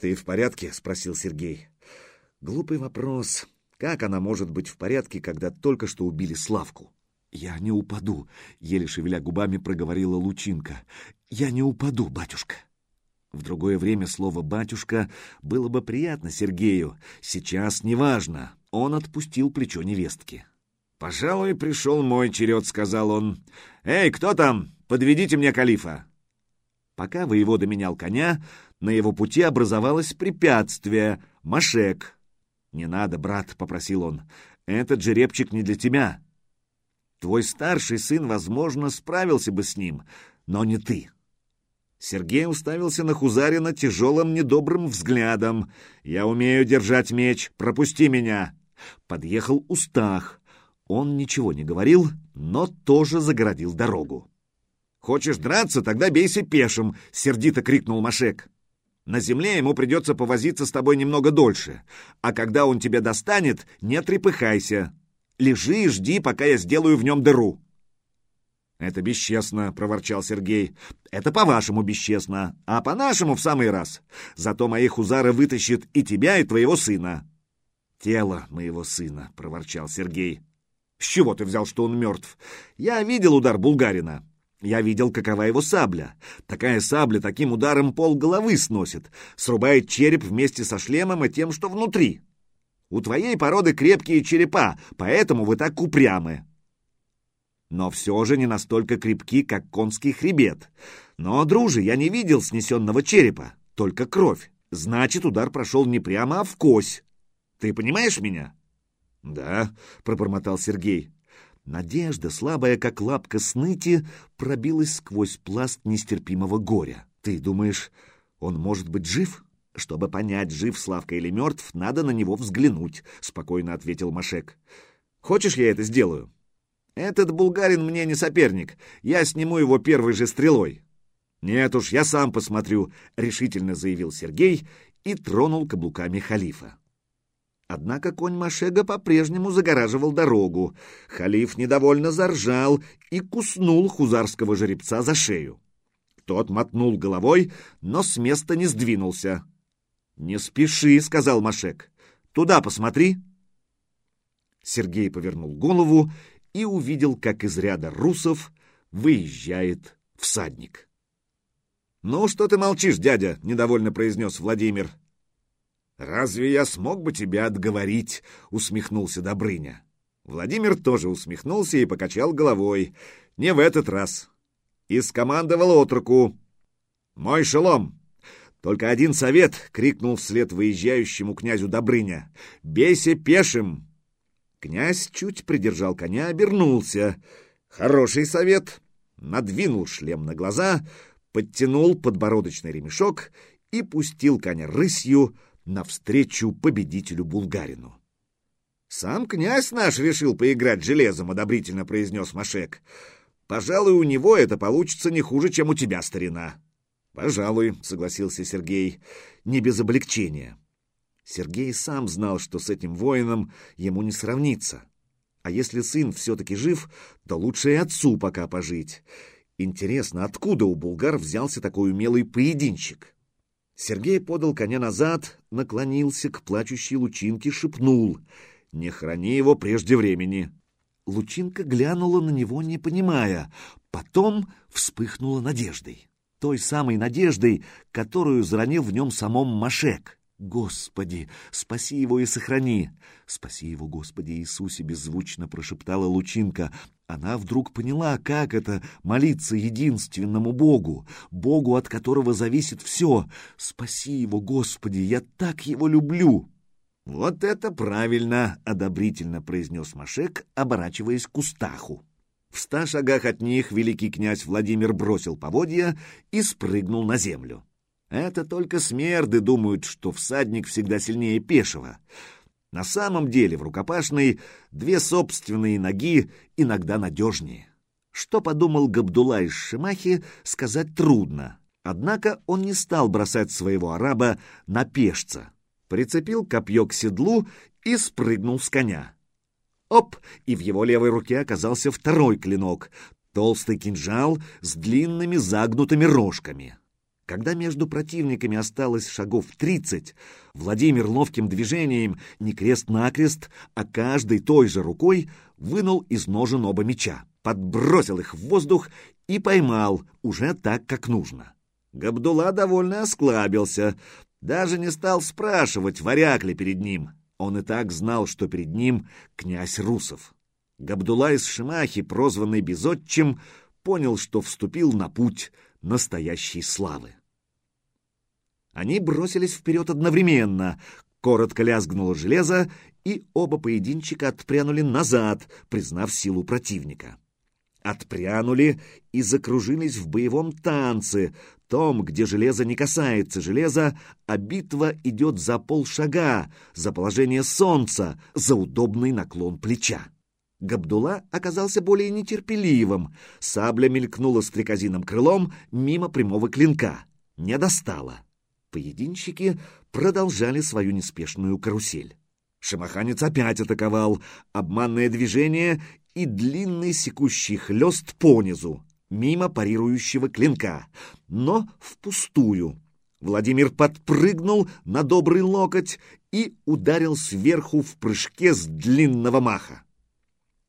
«Ты в порядке?» — спросил Сергей. Глупый вопрос. Как она может быть в порядке, когда только что убили Славку? «Я не упаду», — еле шевеля губами проговорила Лучинка. «Я не упаду, батюшка». В другое время слово «батюшка» было бы приятно Сергею. Сейчас неважно. Он отпустил плечо невестки. «Пожалуй, пришел мой черед», — сказал он. «Эй, кто там? Подведите мне калифа». Пока воевода менял коня, на его пути образовалось препятствие — Машек. «Не надо, брат», — попросил он. «Этот жеребчик не для тебя. Твой старший сын, возможно, справился бы с ним, но не ты». Сергей уставился на Хузарина тяжелым недобрым взглядом. «Я умею держать меч, пропусти меня!» Подъехал Устах. Он ничего не говорил, но тоже загородил дорогу. «Хочешь драться? Тогда бейся пешим!» — сердито крикнул Машек. «На земле ему придется повозиться с тобой немного дольше, а когда он тебя достанет, не трепыхайся. Лежи и жди, пока я сделаю в нем дыру». «Это бесчестно», — проворчал Сергей. «Это по-вашему бесчестно, а по-нашему в самый раз. Зато мои хузары вытащат и тебя, и твоего сына». «Тело моего сына», — проворчал Сергей. «С чего ты взял, что он мертв? Я видел удар булгарина. Я видел, какова его сабля. Такая сабля таким ударом пол головы сносит, срубает череп вместе со шлемом и тем, что внутри. У твоей породы крепкие черепа, поэтому вы так упрямы» но все же не настолько крепки, как конский хребет. Но, друже, я не видел снесенного черепа, только кровь. Значит, удар прошел не прямо, а в кось. Ты понимаешь меня? — Да, — пробормотал Сергей. Надежда, слабая как лапка сныти, пробилась сквозь пласт нестерпимого горя. Ты думаешь, он может быть жив? Чтобы понять, жив Славка или мертв, надо на него взглянуть, — спокойно ответил Машек. Хочешь, я это сделаю? — этот булгарин мне не соперник. Я сниму его первой же стрелой. Нет уж, я сам посмотрю, решительно заявил Сергей и тронул каблуками халифа. Однако конь Машега по-прежнему загораживал дорогу. Халиф недовольно заржал и куснул хузарского жеребца за шею. Тот мотнул головой, но с места не сдвинулся. «Не спеши», — сказал Машек. «Туда посмотри». Сергей повернул голову и увидел, как из ряда русов выезжает всадник. «Ну, что ты молчишь, дядя?» — недовольно произнес Владимир. «Разве я смог бы тебя отговорить?» — усмехнулся Добрыня. Владимир тоже усмехнулся и покачал головой. «Не в этот раз». И скомандовал отруку. «Мой шелом!» «Только один совет!» — крикнул вслед выезжающему князю Добрыня. «Бейся пешим!» Князь чуть придержал коня, обернулся. Хороший совет. Надвинул шлем на глаза, подтянул подбородочный ремешок и пустил коня рысью навстречу победителю булгарину. «Сам князь наш решил поиграть железом», — одобрительно произнес Машек. «Пожалуй, у него это получится не хуже, чем у тебя, старина». «Пожалуй», — согласился Сергей, — «не без облегчения». Сергей сам знал, что с этим воином ему не сравниться. А если сын все-таки жив, то лучше и отцу пока пожить. Интересно, откуда у булгар взялся такой умелый поединщик? Сергей подал коня назад, наклонился к плачущей лучинке, шепнул «Не храни его прежде времени». Лучинка глянула на него, не понимая, потом вспыхнула надеждой. Той самой надеждой, которую заронил в нем самом Машек. «Господи, спаси его и сохрани!» «Спаси его, Господи Иисусе!» — беззвучно прошептала Лучинка. Она вдруг поняла, как это — молиться единственному Богу, Богу, от которого зависит все. «Спаси его, Господи! Я так его люблю!» «Вот это правильно!» — одобрительно произнес Машек, оборачиваясь к Устаху. В ста шагах от них великий князь Владимир бросил поводья и спрыгнул на землю. Это только смерды думают, что всадник всегда сильнее пешего. На самом деле в рукопашной две собственные ноги иногда надежнее. Что подумал Габдулла из Шимахи, сказать трудно. Однако он не стал бросать своего араба на пешца. Прицепил копье к седлу и спрыгнул с коня. Оп! И в его левой руке оказался второй клинок — толстый кинжал с длинными загнутыми рожками. Когда между противниками осталось шагов тридцать, Владимир ловким движением, не крест-накрест, а каждой той же рукой вынул из ножен оба меча, подбросил их в воздух и поймал, уже так, как нужно. Габдула довольно осклабился, даже не стал спрашивать, варяг ли перед ним. Он и так знал, что перед ним князь Русов. Габдула из Шимахи, прозванный Безотчим, понял, что вступил на путь настоящей славы. Они бросились вперед одновременно. Коротко лязгнуло железо, и оба поединчика отпрянули назад, признав силу противника. Отпрянули и закружились в боевом танце, том, где железо не касается железа, а битва идет за полшага, за положение солнца, за удобный наклон плеча. Габдула оказался более нетерпеливым. Сабля мелькнула стрекозиным крылом мимо прямого клинка. Не достала. Поединщики продолжали свою неспешную карусель. Шамаханец опять атаковал. Обманное движение и длинный секущий хлест понизу, мимо парирующего клинка, но впустую. Владимир подпрыгнул на добрый локоть и ударил сверху в прыжке с длинного маха.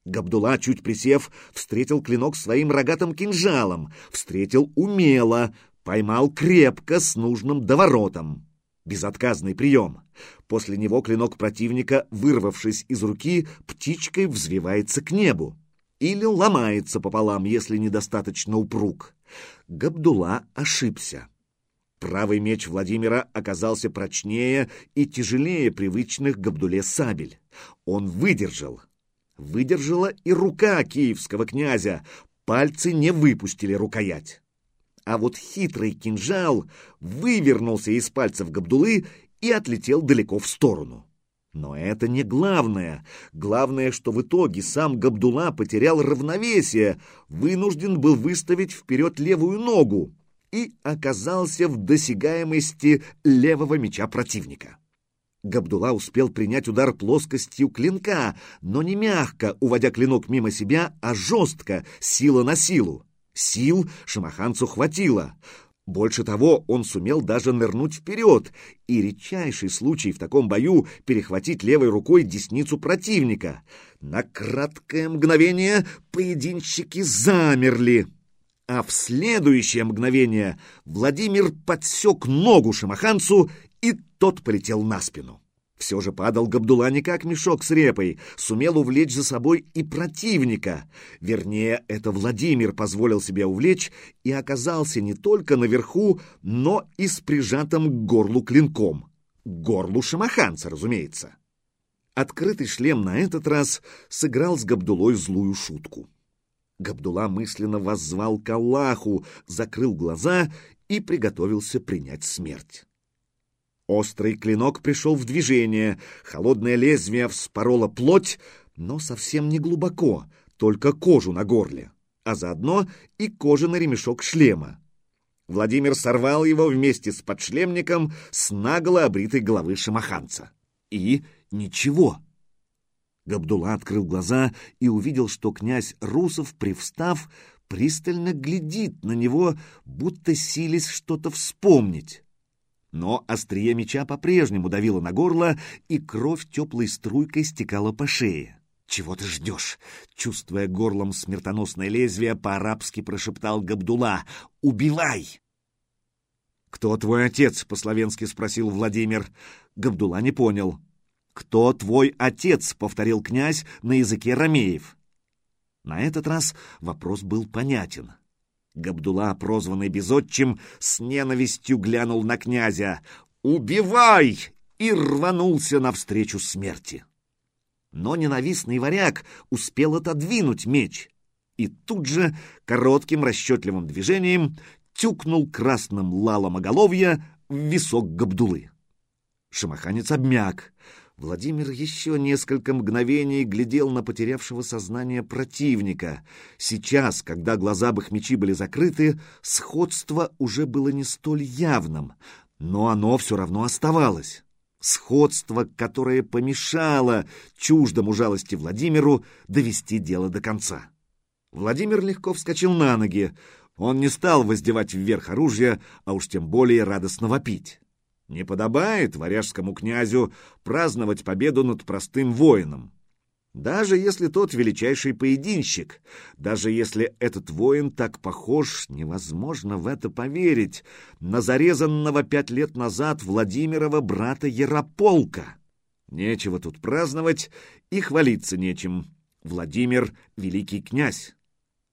Габдула, чуть присев, встретил клинок своим рогатым кинжалом, встретил умело, Поймал крепко с нужным доворотом. Безотказный прием. После него клинок противника, вырвавшись из руки, птичкой взвивается к небу. Или ломается пополам, если недостаточно упруг. Габдула ошибся. Правый меч Владимира оказался прочнее и тяжелее привычных Габдуле сабель. Он выдержал. Выдержала и рука киевского князя. Пальцы не выпустили рукоять а вот хитрый кинжал вывернулся из пальцев Габдулы и отлетел далеко в сторону. Но это не главное. Главное, что в итоге сам Габдула потерял равновесие, вынужден был выставить вперед левую ногу и оказался в досягаемости левого меча противника. Габдула успел принять удар плоскостью клинка, но не мягко, уводя клинок мимо себя, а жестко, сила на силу. Сил шамаханцу хватило. Больше того, он сумел даже нырнуть вперед, и редчайший случай в таком бою перехватить левой рукой десницу противника. На краткое мгновение поединщики замерли, а в следующее мгновение Владимир подсек ногу шамаханцу, и тот полетел на спину. Все же падал Габдула не как мешок с репой, сумел увлечь за собой и противника. Вернее, это Владимир позволил себя увлечь и оказался не только наверху, но и с прижатым к горлу клинком. К горлу шамаханца, разумеется. Открытый шлем на этот раз сыграл с Габдулой злую шутку. Габдула мысленно воззвал к Аллаху, закрыл глаза и приготовился принять смерть. Острый клинок пришел в движение, холодное лезвие вспороло плоть, но совсем не глубоко, только кожу на горле, а заодно и кожаный ремешок шлема. Владимир сорвал его вместе с подшлемником с нагло обритой головы шамаханца. И ничего. Габдула открыл глаза и увидел, что князь Русов, привстав, пристально глядит на него, будто сились что-то вспомнить. Но острие меча по-прежнему давило на горло, и кровь теплой струйкой стекала по шее. «Чего ты ждешь?» Чувствуя горлом смертоносное лезвие, по-арабски прошептал Габдула. «Убивай!» «Кто твой отец?» — по-словенски спросил Владимир. Габдула не понял. «Кто твой отец?» — повторил князь на языке ромеев. На этот раз вопрос был понятен. Габдула, прозванный Безотчим, с ненавистью глянул на князя. «Убивай!» и рванулся навстречу смерти. Но ненавистный варяг успел отодвинуть меч и тут же коротким расчетливым движением тюкнул красным лалом оголовья в висок Габдулы. Шамаханец обмяк, Владимир еще несколько мгновений глядел на потерявшего сознание противника. Сейчас, когда глаза Бахмечи были закрыты, сходство уже было не столь явным, но оно все равно оставалось. Сходство, которое помешало чуждому жалости Владимиру довести дело до конца. Владимир легко вскочил на ноги. Он не стал воздевать вверх оружие, а уж тем более радостно вопить. Не подобает варяжскому князю праздновать победу над простым воином. Даже если тот величайший поединщик, даже если этот воин так похож, невозможно в это поверить, на зарезанного пять лет назад Владимирова брата Ярополка. Нечего тут праздновать и хвалиться нечем. Владимир — великий князь.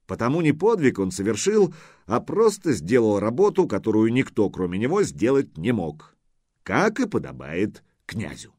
Потому не подвиг он совершил, а просто сделал работу, которую никто, кроме него, сделать не мог. Как и подобает князю.